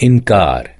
inkar.